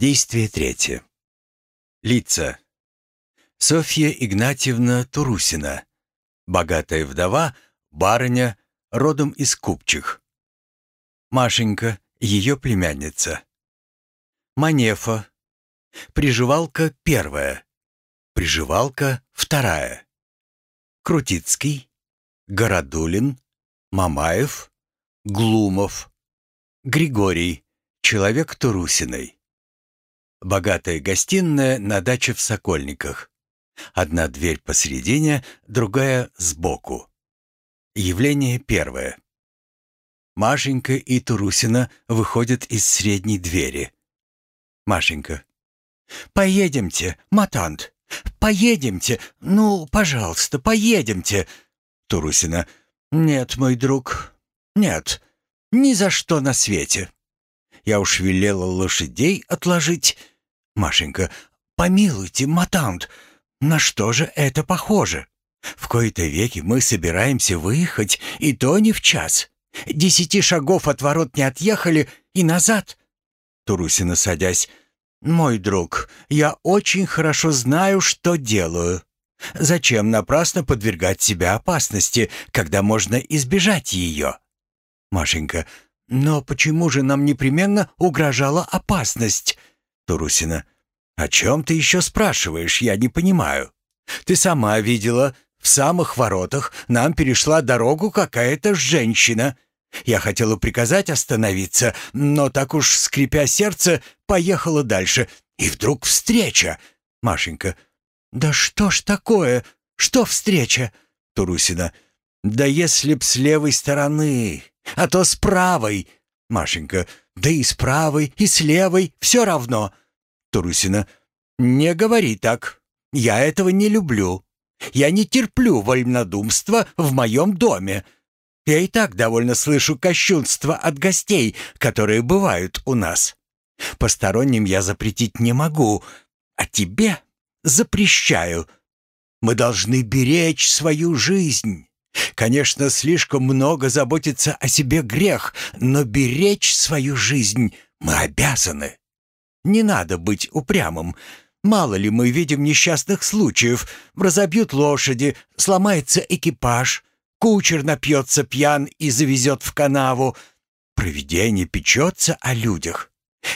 Действие третье. Лица. Софья Игнатьевна Турусина. Богатая вдова, барыня, родом из Купчих. Машенька, ее племянница. Манефа. Приживалка первая. Приживалка вторая. Крутицкий. Городулин. Мамаев. Глумов. Григорий. Человек Турусиной. Богатая гостиная на даче в Сокольниках. Одна дверь посередине, другая сбоку. Явление первое. Машенька и Турусина выходят из средней двери. Машенька. «Поедемте, матант! Поедемте! Ну, пожалуйста, поедемте!» Турусина. «Нет, мой друг, нет, ни за что на свете!» Я уж велела лошадей отложить. Машенька, помилуйте, матант, на что же это похоже? В кои-то веки мы собираемся выехать, и то не в час. Десяти шагов от ворот не отъехали и назад. Турусина, садясь, «Мой друг, я очень хорошо знаю, что делаю. Зачем напрасно подвергать себя опасности, когда можно избежать ее?» Машенька, «Но почему же нам непременно угрожала опасность?» Турусина. «О чем ты еще спрашиваешь? Я не понимаю. Ты сама видела, в самых воротах нам перешла дорогу какая-то женщина. Я хотела приказать остановиться, но так уж, скрипя сердце, поехала дальше. И вдруг встреча!» Машенька. «Да что ж такое? Что встреча?» Турусина. «Да если б с левой стороны, а то с правой. Машенька, да и с правой, и с левой, все равно. Турусина, не говори так. Я этого не люблю. Я не терплю вольнодумства в моем доме. Я и так довольно слышу кощунства от гостей, которые бывают у нас. Посторонним я запретить не могу, а тебе запрещаю. Мы должны беречь свою жизнь. Конечно, слишком много заботиться о себе грех, но беречь свою жизнь мы обязаны. Не надо быть упрямым. Мало ли мы видим несчастных случаев. Разобьют лошади, сломается экипаж, кучер напьется пьян и завезет в канаву. Провидение печется о людях.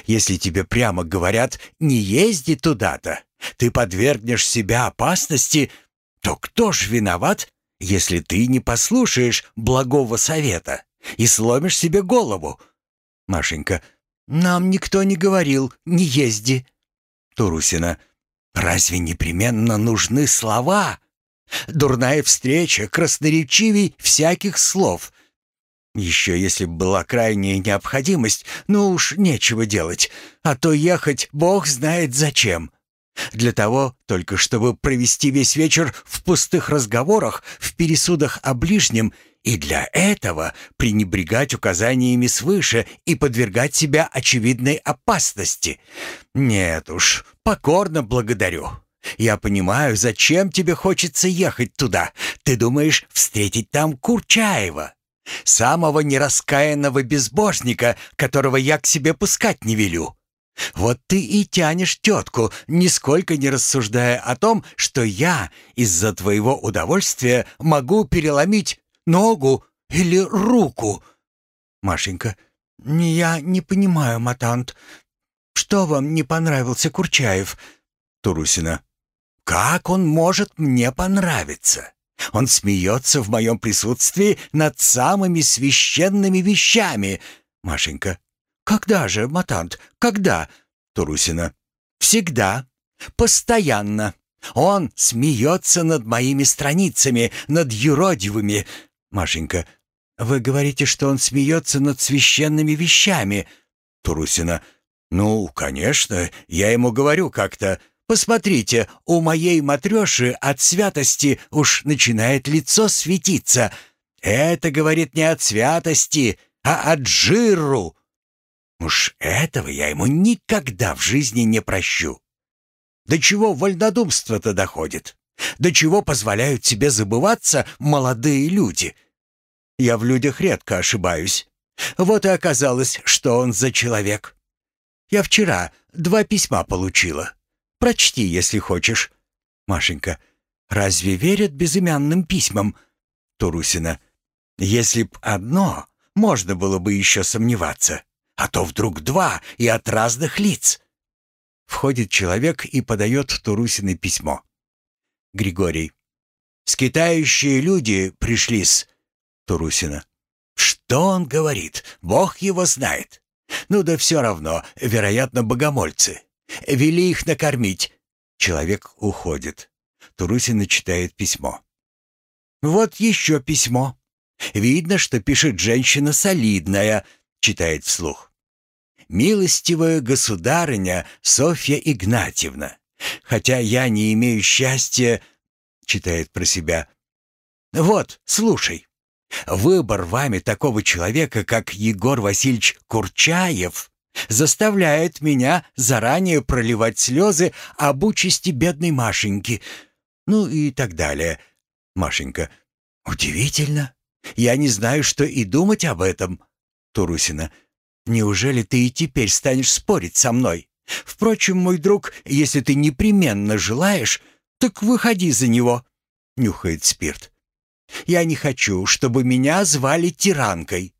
Если тебе прямо говорят «не езди туда-то», ты подвергнешь себя опасности, то кто ж виноват, если ты не послушаешь благого совета и сломишь себе голову. Машенька, нам никто не говорил, не езди. Турусина, разве непременно нужны слова? Дурная встреча красноречивей всяких слов. Еще если б была крайняя необходимость, ну уж нечего делать, а то ехать бог знает зачем. Для того, только чтобы провести весь вечер в пустых разговорах, в пересудах о ближнем, и для этого пренебрегать указаниями свыше и подвергать себя очевидной опасности. Нет уж, покорно благодарю. Я понимаю, зачем тебе хочется ехать туда. Ты думаешь встретить там Курчаева, самого нераскаянного безбожника, которого я к себе пускать не велю. Вот ты и тянешь тетку, нисколько не рассуждая о том, что я из-за твоего удовольствия могу переломить ногу или руку. Машенька, я не понимаю, матант. Что вам не понравился Курчаев? Турусина. Как он может мне понравиться? Он смеется в моем присутствии над самыми священными вещами. Машенька. «Когда же, матант, когда?» Турусина. «Всегда. Постоянно. Он смеется над моими страницами, над юродивыми». Машенька. «Вы говорите, что он смеется над священными вещами?» Турусина. «Ну, конечно, я ему говорю как-то. Посмотрите, у моей матреши от святости уж начинает лицо светиться. Это, говорит, не от святости, а от жиру. Уж этого я ему никогда в жизни не прощу. До чего вольнодумство-то доходит? До чего позволяют себе забываться молодые люди? Я в людях редко ошибаюсь. Вот и оказалось, что он за человек. Я вчера два письма получила. Прочти, если хочешь. Машенька. Разве верят безымянным письмам? Турусина. Если б одно, можно было бы еще сомневаться. А то вдруг два и от разных лиц. Входит человек и подает Турусиной письмо. Григорий. «Скитающие люди пришли-с». Турусина. «Что он говорит? Бог его знает. Ну да все равно, вероятно, богомольцы. Вели их накормить». Человек уходит. Турусина читает письмо. «Вот еще письмо. Видно, что пишет женщина солидная», — читает вслух. «Милостивая государыня Софья Игнатьевна, хотя я не имею счастья...» — читает про себя. «Вот, слушай. Выбор вами такого человека, как Егор Васильевич Курчаев, заставляет меня заранее проливать слезы об участи бедной Машеньки. Ну и так далее. Машенька. Удивительно. Я не знаю, что и думать об этом. Турусина. Неужели ты и теперь станешь спорить со мной? Впрочем, мой друг, если ты непременно желаешь, так выходи за него. Нюхает спирт. Я не хочу, чтобы меня звали тиранкой.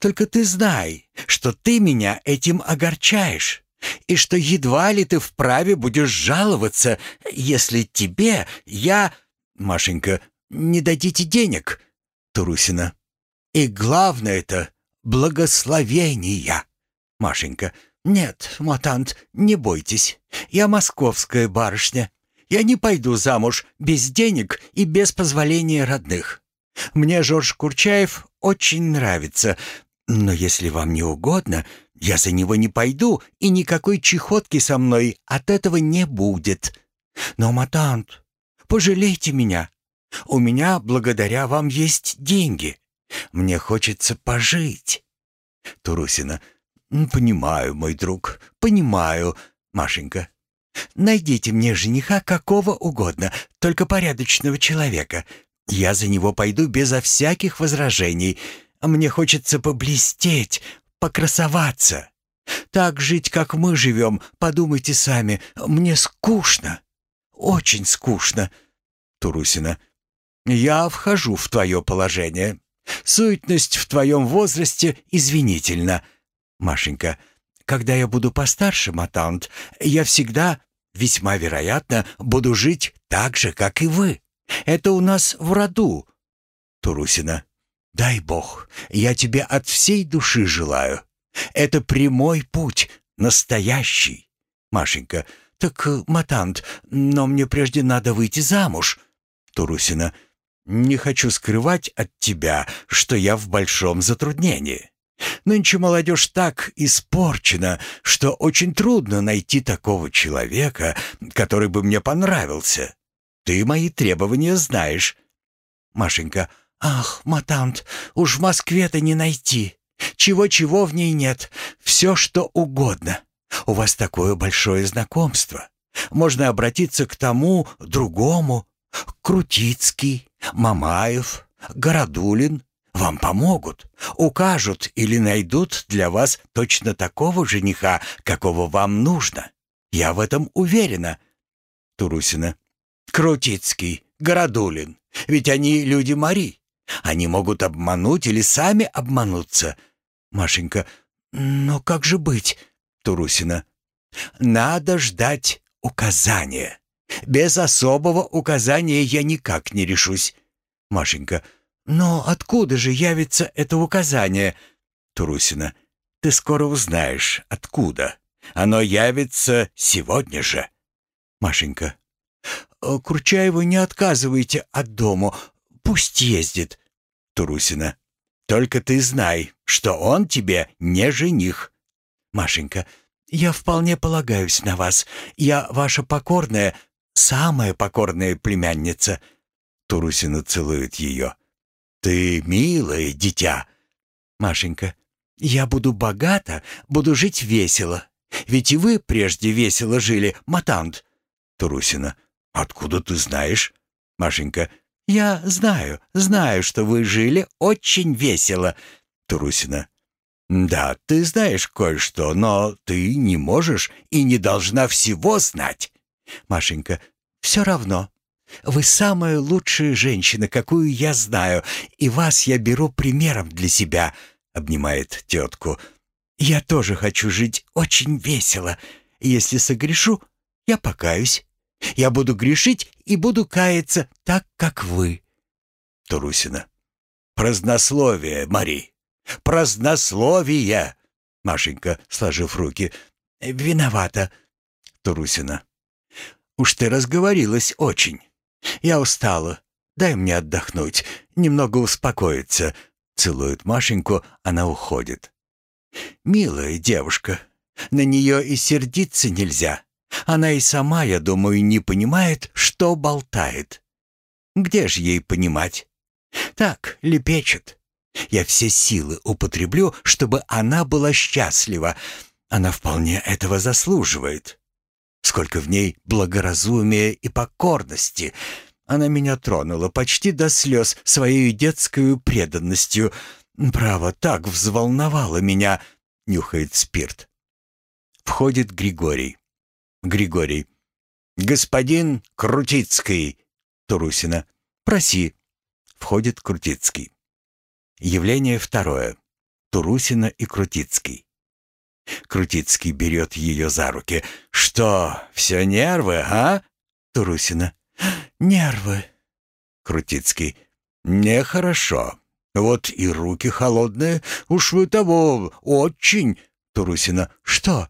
Только ты знай, что ты меня этим огорчаешь, и что едва ли ты вправе будешь жаловаться, если тебе я, Машенька, не дадите денег, Турусина. И главное это благословения, Машенька. Нет, матант, не бойтесь. Я московская барышня. Я не пойду замуж без денег и без позволения родных. Мне Жорж Курчаев очень нравится, но если вам не угодно, я за него не пойду, и никакой чехотки со мной от этого не будет. Но, матант, пожалейте меня. У меня, благодаря вам, есть деньги. Мне хочется пожить. Турусина. Понимаю, мой друг, понимаю. Машенька. Найдите мне жениха какого угодно, только порядочного человека. Я за него пойду безо всяких возражений. Мне хочется поблестеть, покрасоваться. Так жить, как мы живем, подумайте сами, мне скучно. Очень скучно. Турусина. Я вхожу в твое положение. Суетность в твоем возрасте извинительна. Машенька. Когда я буду постарше, Матаунт, я всегда, весьма вероятно, буду жить так же, как и вы. Это у нас в роду. Турусина. Дай Бог, я тебе от всей души желаю. Это прямой путь, настоящий. Машенька. Так, Матант, но мне прежде надо выйти замуж. Турусина. Не хочу скрывать от тебя, что я в большом затруднении. Нынче молодежь так испорчена, что очень трудно найти такого человека, который бы мне понравился. Ты мои требования знаешь. Машенька. Ах, матант, уж в Москве-то не найти. Чего-чего в ней нет. Все, что угодно. У вас такое большое знакомство. Можно обратиться к тому, другому. Крутицкий, Мамаев, Городулин. Вам помогут, укажут или найдут для вас точно такого жениха, какого вам нужно. Я в этом уверена. Турусина. Крутицкий, Городулин. Ведь они люди Мари. Они могут обмануть или сами обмануться. Машенька. Но как же быть? Турусина. Надо ждать указания. Без особого указания я никак не решусь. Машенька. Но откуда же явится это указание? Турусина. Ты скоро узнаешь, откуда. Оно явится сегодня же. Машенька. «Э, Курчаеву не отказывайте от дому. Пусть ездит. Турусина. Только ты знай, что он тебе не жених. Машенька. Я вполне полагаюсь на вас. Я ваша покорная, самая покорная племянница. Турусина целует ее. «Ты милое дитя!» «Машенька, я буду богата, буду жить весело. Ведь и вы прежде весело жили, матант». Турусина. «Откуда ты знаешь?» Машенька. «Я знаю, знаю, что вы жили очень весело». Турусина. «Да, ты знаешь кое-что, но ты не можешь и не должна всего знать». Машенька, «Все равно. Вы самая лучшая женщина, какую я знаю, и вас я беру примером для себя», — обнимает тетку. «Я тоже хочу жить очень весело. Если согрешу, я покаюсь. Я буду грешить и буду каяться так, как вы». Турусина. «Празднословие, Мари! Празднословие!» Машенька, сложив руки. «Виновата». Турусина. «Уж ты разговорилась очень. Я устала. Дай мне отдохнуть, немного успокоиться». Целует Машеньку, она уходит. «Милая девушка, на нее и сердиться нельзя. Она и сама, я думаю, не понимает, что болтает. Где же ей понимать? Так, лепечет. Я все силы употреблю, чтобы она была счастлива. Она вполне этого заслуживает. Сколько в ней благоразумия и покорности. Она меня тронула почти до слез своей детской преданностью. Право, так взволновала меня, нюхает спирт. Входит Григорий. Григорий. «Господин Крутицкий!» Турусина. «Проси». Входит Крутицкий. Явление второе. Турусина и Крутицкий. Крутицкий берет ее за руки. «Что, все нервы, а?» Турусина. «Нервы». Крутицкий. «Нехорошо. Вот и руки холодные. Уж вы того очень...» Турусина. «Что?»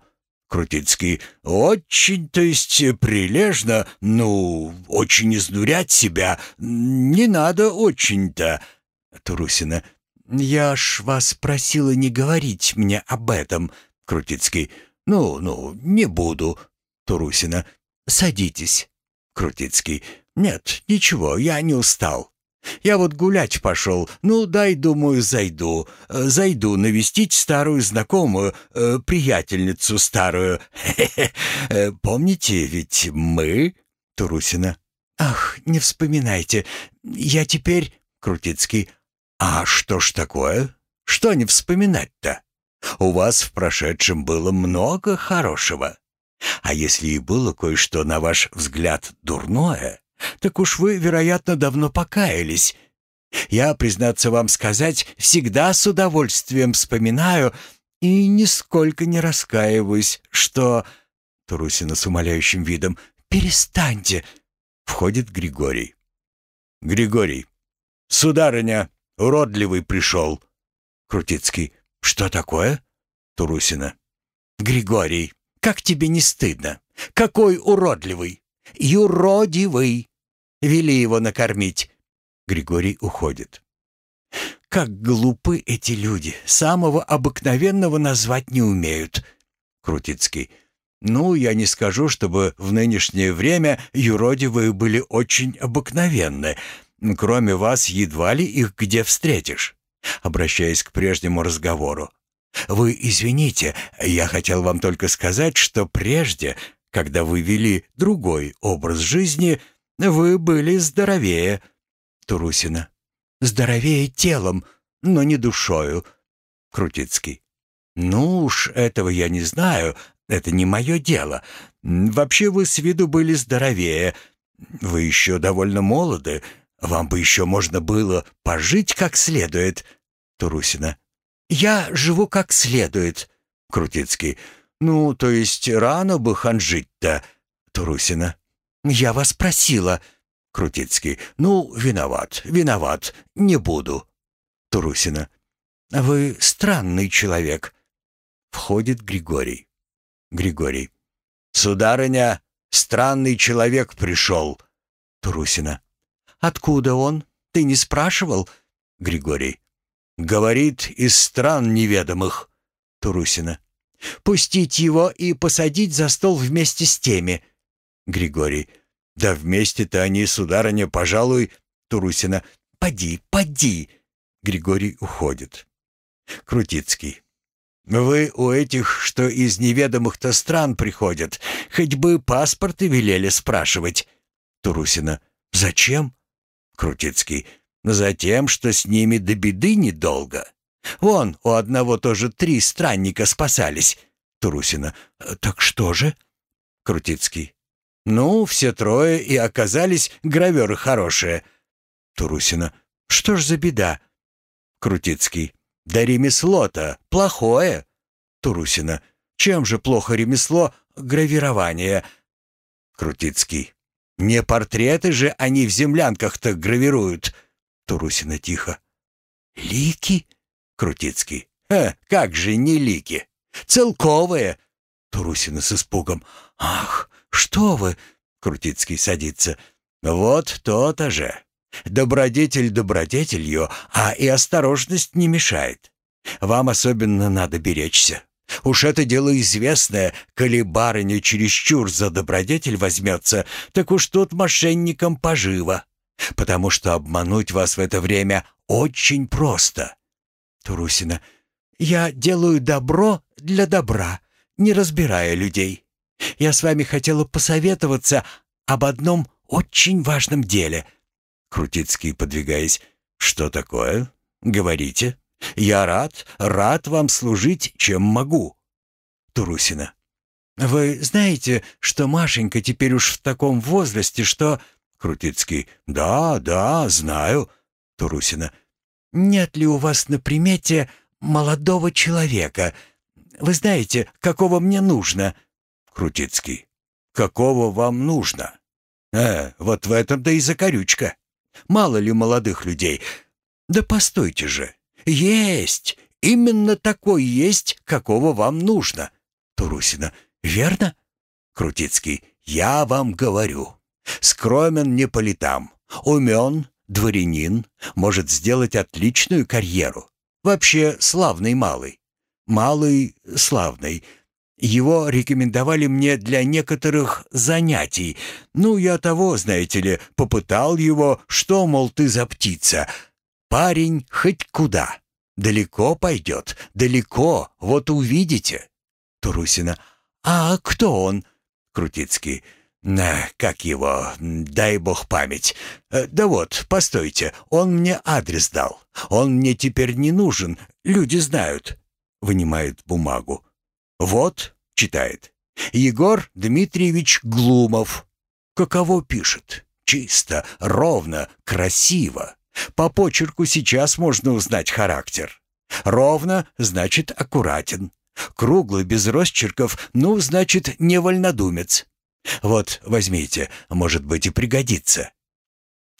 Крутицкий. «Очень, то есть, прилежно, ну, очень изнурять себя. Не надо очень-то». Турусина. «Я ж вас просила не говорить мне об этом». Крутицкий. «Ну, ну, не буду». Турусина. «Садитесь». Крутицкий. «Нет, ничего, я не устал». Я вот гулять пошел. Ну, дай, думаю, зайду. Э, зайду навестить старую знакомую, э, приятельницу старую. Э, помните, ведь мы...» Турусина. «Ах, не вспоминайте. Я теперь...» Крутицкий. «А что ж такое? Что не вспоминать-то? У вас в прошедшем было много хорошего. А если и было кое-что, на ваш взгляд, дурное, так уж вы, вероятно, давно покаялись. Я, признаться вам сказать, всегда с удовольствием вспоминаю и нисколько не раскаиваюсь, что...» Турусина с умоляющим видом. «Перестаньте!» Входит Григорий. «Григорий, сударыня, уродливый пришел!» Крутицкий. «Что такое?» Турусина. «Григорий, как тебе не стыдно? Какой уродливый! Юродивый! Вели его накормить!» Григорий уходит. «Как глупы эти люди! Самого обыкновенного назвать не умеют!» Крутицкий. «Ну, я не скажу, чтобы в нынешнее время юродивые были очень обыкновенны. Кроме вас, едва ли их где встретишь». Обращаясь к прежнему разговору. «Вы извините, я хотел вам только сказать, что прежде, когда вы вели другой образ жизни, вы были здоровее». Турусина. «Здоровее телом, но не душою». Крутицкий. «Ну уж, этого я не знаю, это не мое дело. Вообще вы с виду были здоровее. Вы еще довольно молоды, вам бы еще можно было пожить как следует». Турусина. «Я живу как следует». Крутицкий. «Ну, то есть рано бы ханжить-то». Турусина. «Я вас просила». Крутицкий. «Ну, виноват, виноват, не буду». Турусина. «Вы странный человек». Входит Григорий. Григорий. «Сударыня, странный человек пришел». Турусина. «Откуда он? Ты не спрашивал?» Григорий. «Говорит, из стран неведомых». Турусина. «Пустить его и посадить за стол вместе с теми». Григорий. «Да вместе-то они, сударыня, пожалуй...» Турусина. «Поди, поди!» Григорий уходит. Крутицкий. «Вы у этих, что из неведомых-то стран приходят, хоть бы паспорты велели спрашивать». Турусина. «Зачем?» Крутицкий. Затем, что с ними до беды недолго. Вон, у одного тоже три странника спасались. Турусина. Так что же? Крутицкий. Ну, все трое и оказались граверы хорошие. Турусина. Что ж за беда? Крутицкий. Да ремесло-то плохое. Турусина. Чем же плохо ремесло гравирование? Крутицкий. Не портреты же они в землянках-то гравируют. Турусина тихо. Лики? Крутицкий. Э, как же не лики? Целковые. Турусина с испугом. Ах, что вы? Крутицкий садится. Вот то-то же. Добродетель добродетелью, а и осторожность не мешает. Вам особенно надо беречься. Уж это дело известное, коли барыня чересчур за добродетель возьмется, так уж тут мошенникам поживо. Потому что обмануть вас в это время очень просто. Турусина. Я делаю добро для добра, не разбирая людей. Я с вами хотела посоветоваться об одном очень важном деле. Крутицкий, подвигаясь. Что такое? Говорите. Я рад, рад вам служить, чем могу. Турусина. Вы знаете, что Машенька теперь уж в таком возрасте, что... Крутицкий. Да, да, знаю. Турусина. Нет ли у вас на примете молодого человека? Вы знаете, какого мне нужно? Крутицкий. Какого вам нужно? Э, вот в этом-то и закорючка. Мало ли молодых людей. Да постойте же. Есть! Именно такой есть, какого вам нужно. Турусина. Верно? Крутицкий. Я вам говорю. Скромен не по летам. Умен, дворянин, может сделать отличную карьеру. Вообще славный малый. Малый славный. Его рекомендовали мне для некоторых занятий. Ну, я того, знаете ли, попытал его, что, мол, ты за птица. Парень хоть куда. Далеко пойдет, далеко, вот увидите. Турусина. А кто он? Крутицкий. На, как его, дай бог память. Э, да вот, постойте, он мне адрес дал. Он мне теперь не нужен, люди знают. Вынимает бумагу. Вот, читает. Егор Дмитриевич Глумов. Каково пишет? Чисто, ровно, красиво. По почерку сейчас можно узнать характер. Ровно значит аккуратен. Круглый, без росчерков, ну, значит, не вольнодумец. Вот, возьмите, может быть, и пригодится.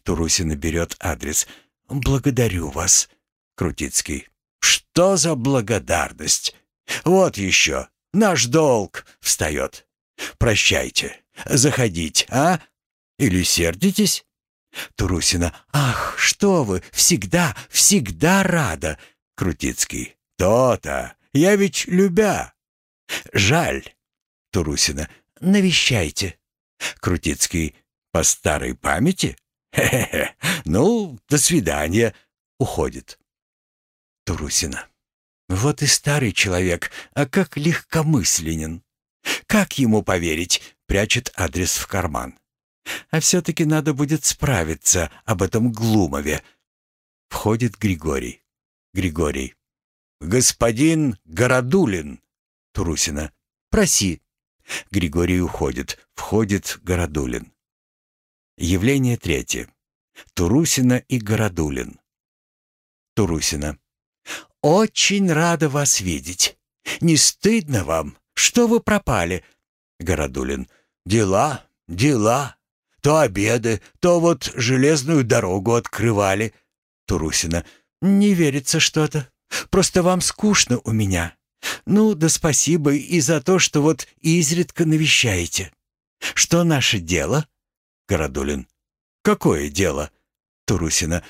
Турусина берет адрес. «Благодарю вас». Крутицкий. «Что за благодарность? Вот еще. Наш долг!» Встает. «Прощайте. Заходите, а? Или сердитесь?» Турусина. «Ах, что вы! Всегда, всегда рада!» Крутицкий. «То-то! Я ведь любя!» «Жаль!» Турусина. «Навещайте!» Крутицкий. «По старой памяти?» «Хе-хе-хе! Ну, до свидания!» Уходит. Турусина. Вот и старый человек, а как легкомысленен. Как ему поверить? Прячет адрес в карман. А все-таки надо будет справиться об этом Глумове. Входит Григорий. Григорий. «Господин Городулин!» Турусина. «Проси». Григорий уходит. Входит Городулин. Явление третье. Турусина и Городулин. Турусина. «Очень рада вас видеть. Не стыдно вам? Что вы пропали?» Городулин. «Дела, дела. То обеды, то вот железную дорогу открывали». Турусина. «Не верится что-то. Просто вам скучно у меня. Ну, да спасибо и за то, что вот изредка навещаете. Что наше дело?» Городулин. «Какое дело?» Турусина.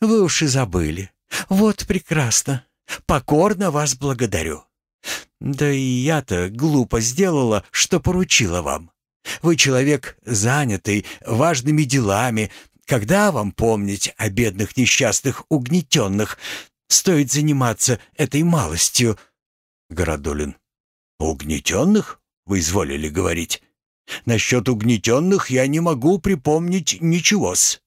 «Вы уж и забыли. Вот прекрасно. Покорно вас благодарю. Да и я-то глупо сделала, что поручила вам. Вы человек занятый важными делами. Когда вам помнить о бедных несчастных угнетенных? Стоит заниматься этой малостью. Городулин. Угнетенных? Вы изволили говорить. Насчет угнетенных я не могу припомнить ничего-с.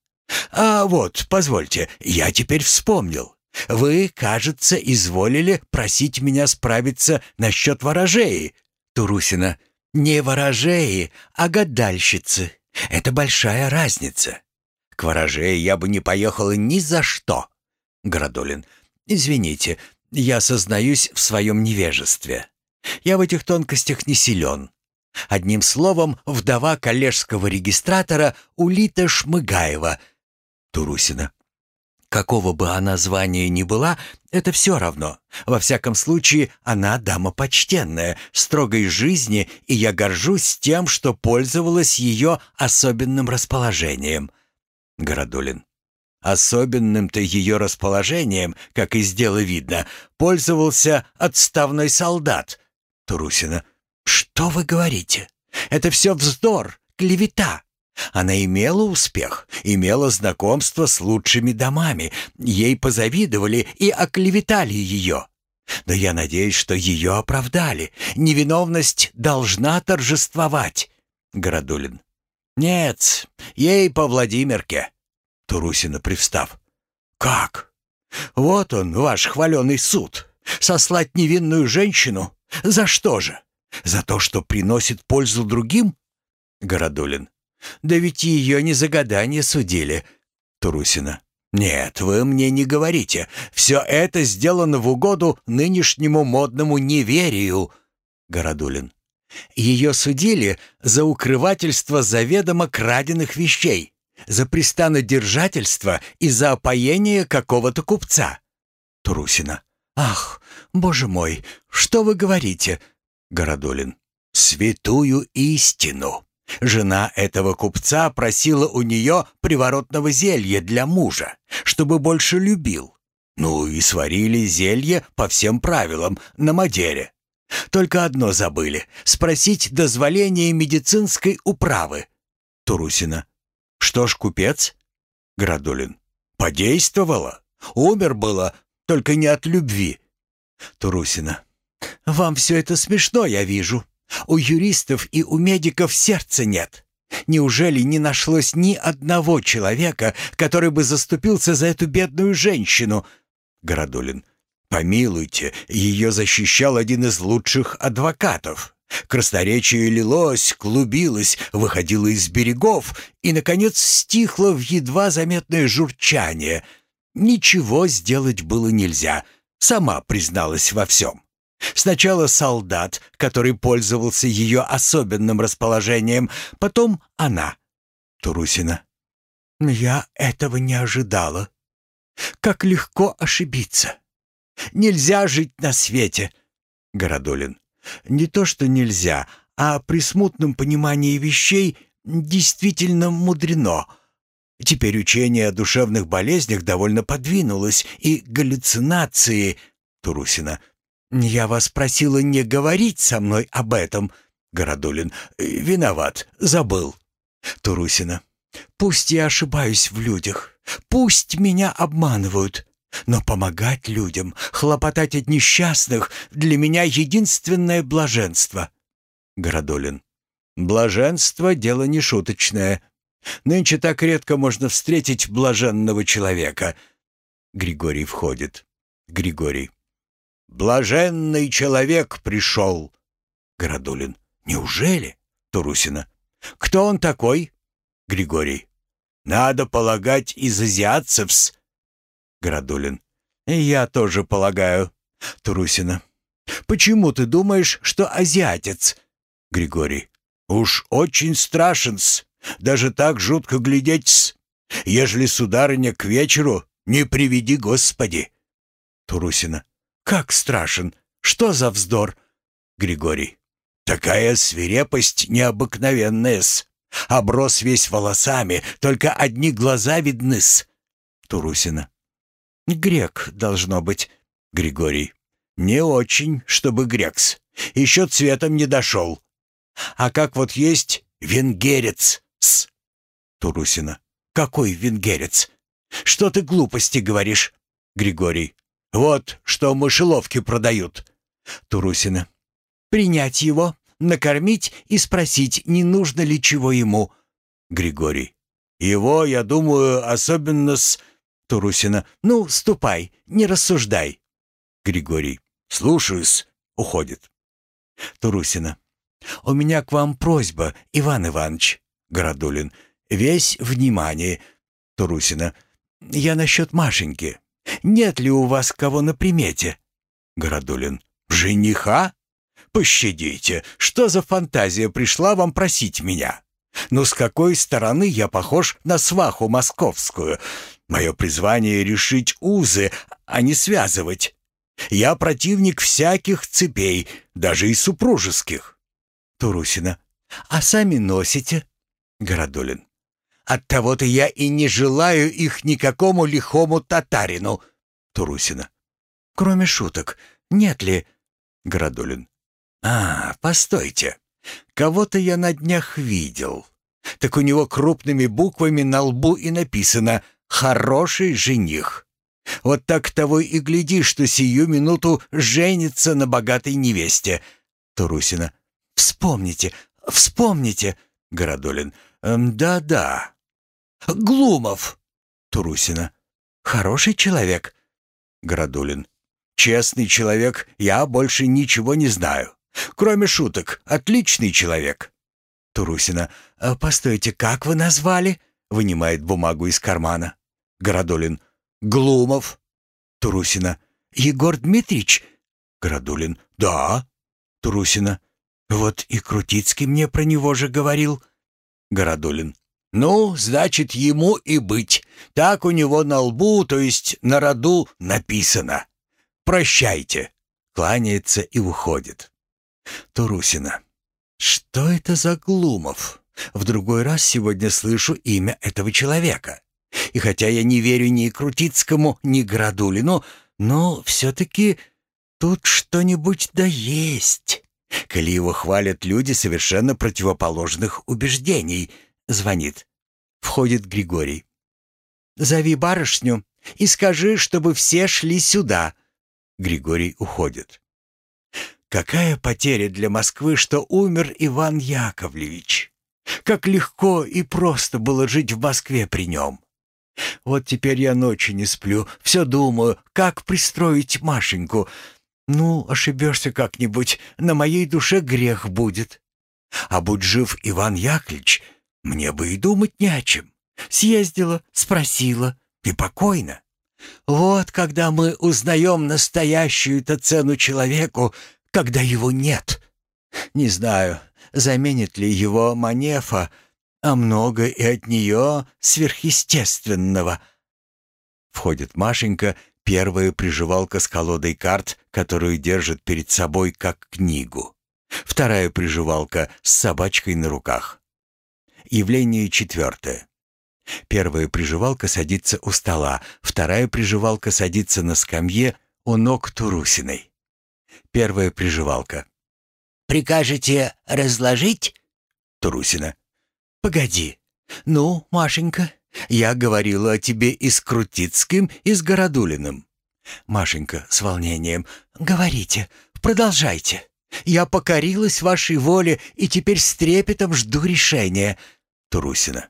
А вот, позвольте, я теперь вспомнил. Вы, кажется, изволили просить меня справиться насчет ворожеи. Турусина. Не ворожеи, а гадальщицы. Это большая разница. К ворожее я бы не поехала ни за что. Градолин. Извините, я сознаюсь в своем невежестве. Я в этих тонкостях не силен. Одним словом, вдова коллежского регистратора Улита Шмыгаева. Турусина. Какого бы она звания ни была, это все равно. Во всяком случае, она дама почтенная, строгой жизни, и я горжусь тем, что пользовалась ее особенным расположением. Городулин. Особенным-то ее расположением, как из дела видно, пользовался отставной солдат. Турусина. «Что вы говорите? Это все вздор, клевета. Она имела успех, имела знакомство с лучшими домами, ей позавидовали и оклеветали ее. Да я надеюсь, что ее оправдали. Невиновность должна торжествовать. Городулин. Нет, ей по Владимирке. Турусина, привстав. Как? Вот он, ваш хваленый суд. Сослать невинную женщину? За что же? За то, что приносит пользу другим? Городулин. Да ведь ее не за гадание судили. Турусина. «Нет, вы мне не говорите. Все это сделано в угоду нынешнему модному неверию». Городулин. Ее судили за укрывательство заведомо краденных вещей, за пристанодержательство и за опоение какого-то купца. Турусина. «Ах, боже мой, что вы говорите?» Городулин. «Святую истину». Жена этого купца просила у нее приворотного зелья для мужа, чтобы больше любил. Ну и сварили зелье по всем правилам на Мадере. Только одно забыли — спросить дозволение медицинской управы. Турусина. Что ж, купец? Градулин. Подействовало. Умер было, только не от любви. Турусина. Вам все это смешно, я вижу. У юристов и у медиков сердца нет. Неужели не нашлось ни одного человека, который бы заступился за эту бедную женщину? Городулин. Помилуйте, ее защищал один из лучших адвокатов. Красноречие лилось, клубилось, выходило из берегов и, наконец, стихло в едва заметное журчание. Ничего сделать было нельзя. Сама призналась во всем. Сначала солдат, который пользовался ее особенным расположением, потом она, Турусина. «Я этого не ожидала. Как легко ошибиться. Нельзя жить на свете!» Городулин. «Не то, что нельзя, а при смутном понимании вещей действительно мудрено. Теперь учение о душевных болезнях довольно подвинулось, и галлюцинации...» Турусина. «Я вас просила не говорить со мной об этом». Городулин. «Виноват, забыл». Турусина. «Пусть я ошибаюсь в людях, пусть меня обманывают, но помогать людям, хлопотать от несчастных для меня единственное блаженство». Городулин. «Блаженство — дело не шуточное. Нынче так редко можно встретить блаженного человека». Григорий входит. Григорий. «Блаженный человек пришел!» Городулин. «Неужели?» Турусина. «Кто он такой?» Григорий. «Надо полагать, из азиатцев-с». Городулин. «Я тоже полагаю». Турусина. «Почему ты думаешь, что азиатец?» Григорий. «Уж очень страшен-с. Даже так жутко глядеть-с. Ежели сударыня к вечеру, не приведи Господи». Турусина. «Как страшен! Что за вздор?» Григорий. «Такая свирепость необыкновенная-с. Оброс весь волосами, только одни глаза видны-с». Турусина. «Грек, должно быть». Григорий. «Не очень, чтобы грекс. Еще цветом не дошел. А как вот есть венгерец-с». Турусина. «Какой венгерец? Что ты глупости говоришь?» Григорий. Вот что мышеловки продают. Турусина. Принять его, накормить и спросить, не нужно ли чего ему. Григорий. Его, я думаю, особенно с... Турусина. «Ну, ступай, не рассуждай». Григорий. «Слушаюсь». Уходит. Турусина. «У меня к вам просьба, Иван Иванович». Городулин. «Весь внимание». Турусина. «Я насчет Машеньки. Нет ли у вас кого на примете?» Городулин. «Жениха? Пощадите, что за фантазия пришла вам просить меня? Ну с какой стороны я похож на сваху московскую? Мое призвание — решить узы, а не связывать. Я противник всяких цепей, даже и супружеских. Турусина. А сами носите? Городулин. Оттого-то я и не желаю их никакому лихому татарину. Турусина. Кроме шуток, нет ли... Городулин. А, постойте. Кого-то я на днях видел. Так у него крупными буквами на лбу и написано «Хороший жених». Вот так того и гляди, что сию минуту женится на богатой невесте. Турусина. Вспомните, вспомните. Городолин. Эм, да-да. Глумов. Турусина. Хороший человек. Городулин. Честный человек, я больше ничего не знаю. Кроме шуток, отличный человек. Турусина. «А, «Постойте, как вы назвали?» Вынимает бумагу из кармана. Городулин. Глумов. Турусина. Егор Дмитриевич. Городулин. Да. Турусина. Вот и Крутицкий мне про него же говорил. Городулин. Ну, значит, ему и быть. Так у него на лбу, то есть на роду, написано. Прощайте. Кланяется и уходит. Турусина. Что это за Глумов? В другой раз сегодня слышу имя этого человека. И хотя я не верю ни Крутицкому, ни Градулину, но все-таки тут что-нибудь да есть. Коли его хвалят люди совершенно противоположных убеждений. Звонит. Входит Григорий. «Зови барышню и скажи, чтобы все шли сюда». Григорий уходит. Какая потеря для Москвы, что умер Иван Яковлевич. Как легко и просто было жить в Москве при нем. Вот теперь я ночи не сплю, все думаю, как пристроить Машеньку. Ну, ошибешься как-нибудь, на моей душе грех будет. А будь жив Иван Яковлевич, мне бы и думать не о чем. Съездила, спросила, и покойно. Вот когда мы узнаем настоящую-то цену человеку, когда его нет. Не знаю, заменит ли его Манефа, а много и от нее сверхъестественного. Входит Машенька, первая приживалка с колодой карт, которую держит перед собой как книгу. Вторая приживалка с собачкой на руках. Явление четвертое. Первая приживалка садится у стола, вторая приживалка садится на скамье у ног Турусиной. Первая приживалка. «Прикажете разложить?» Турусина. «Погоди. Ну, Машенька, я говорила о тебе и с Крутицким, и с Городулиным». Машенька с волнением. «Говорите, продолжайте. Я покорилась вашей воле и теперь с трепетом жду решения». Турусина.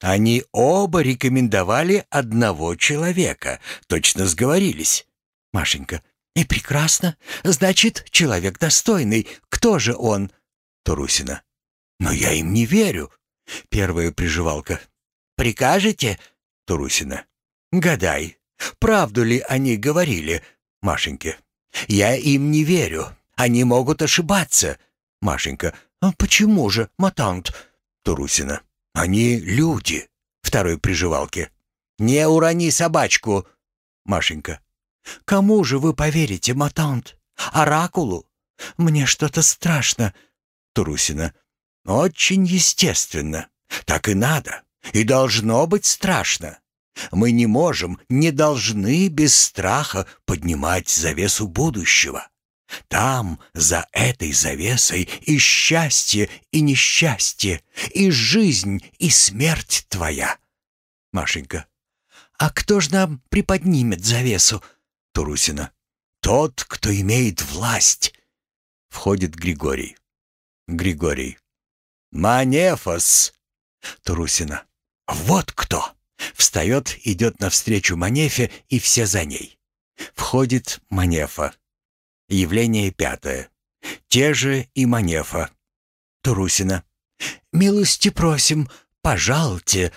«Они оба рекомендовали одного человека. Точно сговорились». Машенька. «И прекрасно. Значит, человек достойный. Кто же он?» Турусина. «Но я им не верю. Первая приживалка. «Прикажете?» Турусина. «Гадай, правду ли они говорили?» Машеньке. «Я им не верю. Они могут ошибаться». Машенька. «А почему же, матант?» Турусина. «Они люди». Второй приживалке. «Не урони собачку». Машенька. «Кому же вы поверите, матант? Оракулу? Мне что-то страшно». Турусина. Очень естественно. Так и надо. И должно быть страшно. Мы не можем, не должны без страха поднимать завесу будущего. Там, за этой завесой, и счастье, и несчастье, и жизнь, и смерть твоя. Машенька. А кто ж нам приподнимет завесу? Турусина. Тот, кто имеет власть. Входит Григорий. Григорий. «Манефос!» Трусина. «Вот кто! Встает, идет навстречу Манефе, и все за ней. Входит Манефа. Явление пятое. Те же и Манефа. Турусина. «Милости просим, пожалуйте».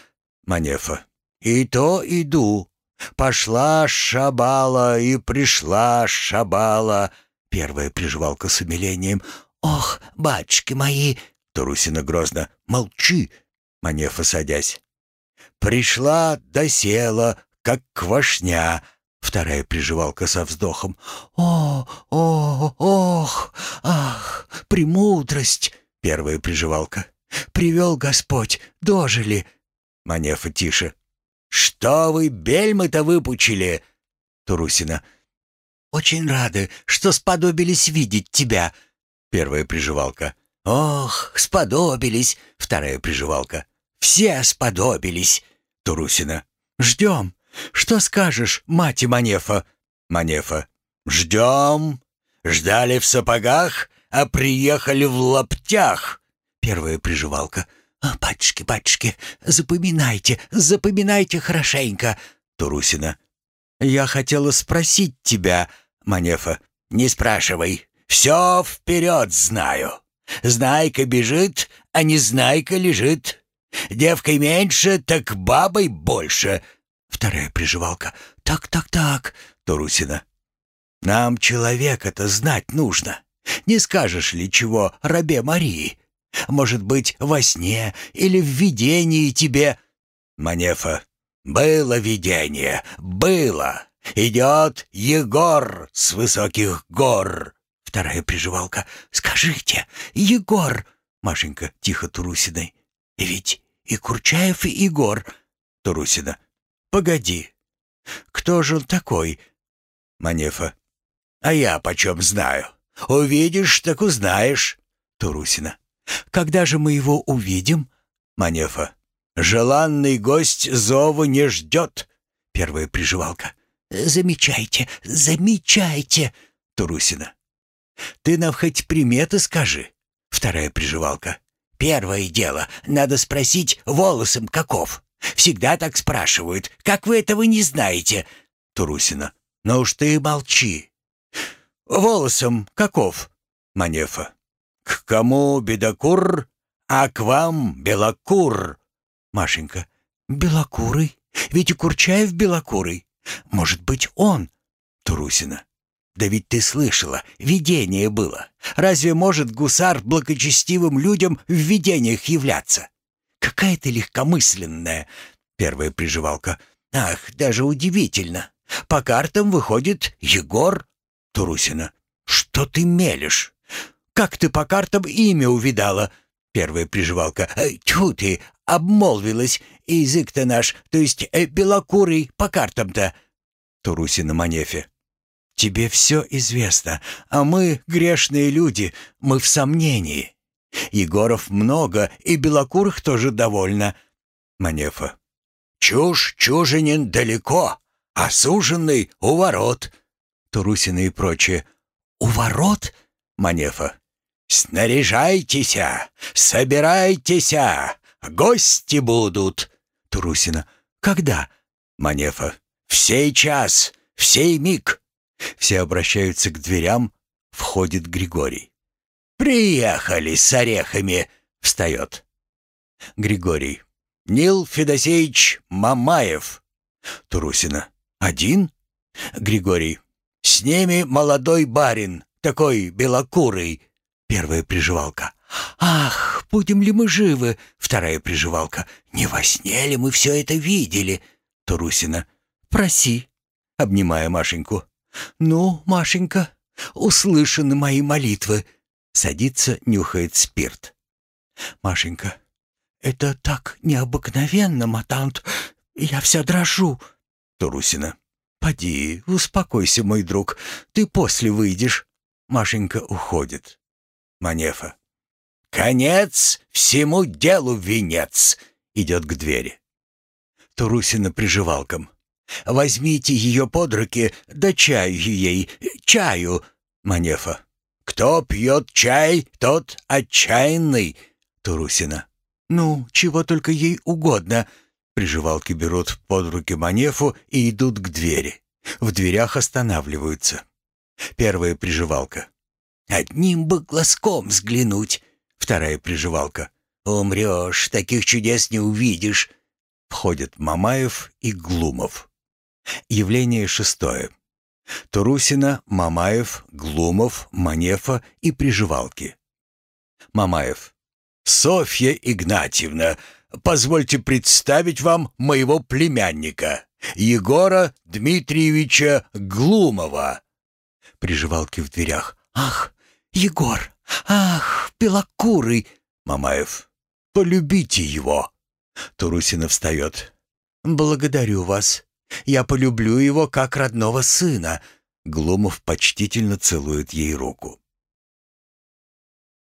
Манефа. «И то иду. Пошла шабала и пришла шабала». Первая приживалка с умилением. «Ох, батюшки мои!» Турусина грозно. «Молчи!» Манефа садясь. «Пришла, досела, как квашня». Вторая приживалка со вздохом. «О, о, ох, ах, премудрость!» Первая приживалка. «Привел Господь, дожили!» Манефа тише. «Что вы бельмы-то выпучили?» Турусина. «Очень рады, что сподобились видеть тебя». Первая приживалка. «Ох, сподобились!» Вторая приживалка. «Все сподобились!» Турусина. «Ждем. Что скажешь, мать Манефа?» Манефа. «Ждем. Ждали в сапогах, а приехали в лаптях». Первая приживалка. «А, «Батюшки, батюшки, запоминайте, запоминайте хорошенько». Турусина. «Я хотела спросить тебя, Манефа». «Не спрашивай. Все вперед знаю. Знайка бежит, а не знайка лежит. Девкой меньше, так бабой больше». Вторая приживалка. «Так, так, так». Турусина. «Нам человека-то знать нужно. Не скажешь ли чего рабе Марии? Может быть, во сне или в видении тебе?» Манефа. «Было видение, было. Идет Егор с высоких гор». Вторая приживалка. «Скажите, Егор!» Машенька тихо Турусиной. «Ведь и Курчаев, и Егор». Турусина. «Погоди. Кто же он такой?» Манефа. «А я почем знаю? Увидишь, так узнаешь». Турусина. «Когда же мы его увидим?» Манефа. «Желанный гость зову не ждет». Первая приживалка. «Замечайте, замечайте!» Турусина. «Ты нам хоть приметы скажи». Вторая приживалка. «Первое дело, надо спросить волосом каков. Всегда так спрашивают. Как вы этого не знаете?» Турусина. «Ну уж ты молчи». «Волосом каков?» Манефа. «К кому бедокур, а к вам белокур?» Машенька. «Белокурый? Ведь и Курчаев белокурый. Может быть, он?» Турусина. «Да ведь ты слышала, видение было. Разве может гусар благочестивым людям в видениях являться?» «Какая ты легкомысленная!» Первая приживалка. «Ах, даже удивительно. По картам выходит Егор Турусина. Что ты мелешь? Как ты по картам имя увидала?» Первая приживалка. «Э, «Тьфу ты, обмолвилась. Язык-то наш, то есть э, белокурый, по картам-то». Турусина Манефе. «Тебе все известно, а мы, грешные люди, мы в сомнении. Егоров много, и белокурых тоже довольно». Манефа. «Чушь, чуженин далеко, а суженный у ворот». Турусина и прочее. «У ворот?» Манефа. «Снаряжайтесь, собирайтесь, гости будут». Турусина. «Когда?» Манефа. «В сей час, в сей миг». Все обращаются к дверям. Входит Григорий. «Приехали с орехами!» — встает. Григорий. «Нил Федосеевич Мамаев». Турусина. «Один?» Григорий. «С ними молодой барин, такой белокурый». Первая приживалка. «Ах, будем ли мы живы?» Вторая приживалка. «Не во сне ли мы все это видели?» Турусина. «Проси», обнимая Машеньку. «Ну, Машенька, услышаны мои молитвы». Садится, нюхает спирт. «Машенька, это так необыкновенно, матант. Я вся дрожу». Турусина. «Поди, успокойся, мой друг. Ты после выйдешь». Машенька уходит. Манефа. «Конец всему делу венец!» Идет к двери. Турусина приживалком. Возьмите ее под руки, да чаю ей, чаю, Манефа. Кто пьет чай, тот отчаянный, Турусина. Ну, чего только ей угодно. Приживалки берут под руки Манефу и идут к двери. В дверях останавливаются. Первая приживалка. «Одним бы глазком взглянуть». Вторая приживалка. «Умрешь, таких чудес не увидишь». Входят Мамаев и Глумов. Явление шестое. Турусина, Мамаев, Глумов, Манефа и приживалки. Мамаев. «Софья Игнатьевна, позвольте представить вам моего племянника, Егора Дмитриевича Глумова». Приживалки в дверях. «Ах, Егор! Ах, белокурый!» Мамаев. «Полюбите его!» Турусина встает. «Благодарю вас. Я полюблю его как родного сына». Глумов почтительно целует ей руку.